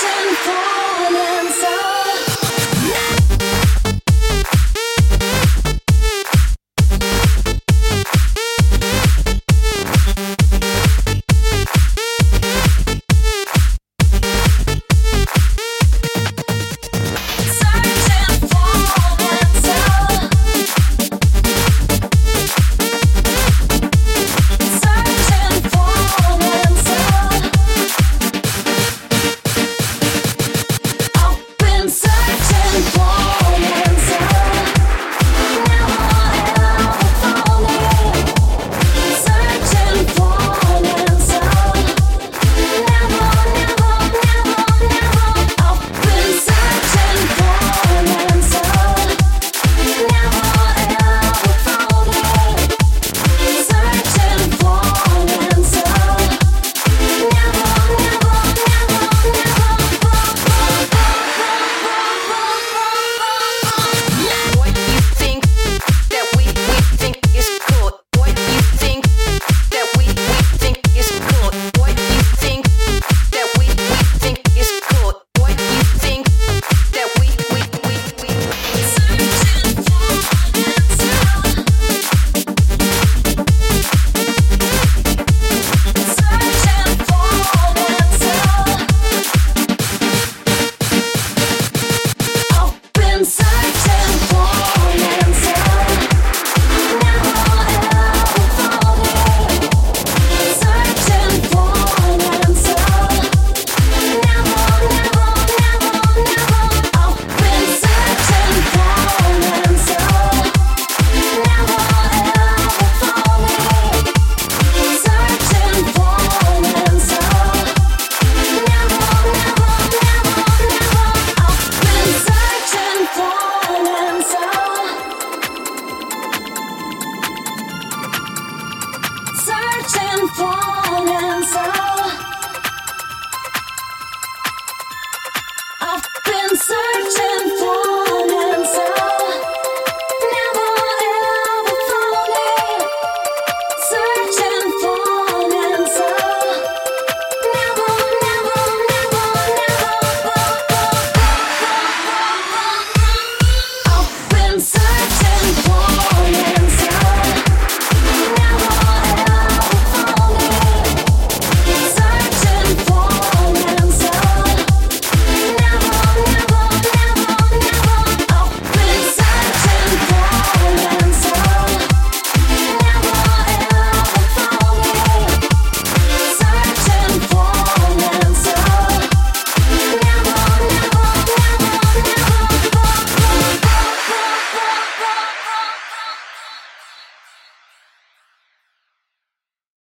searching for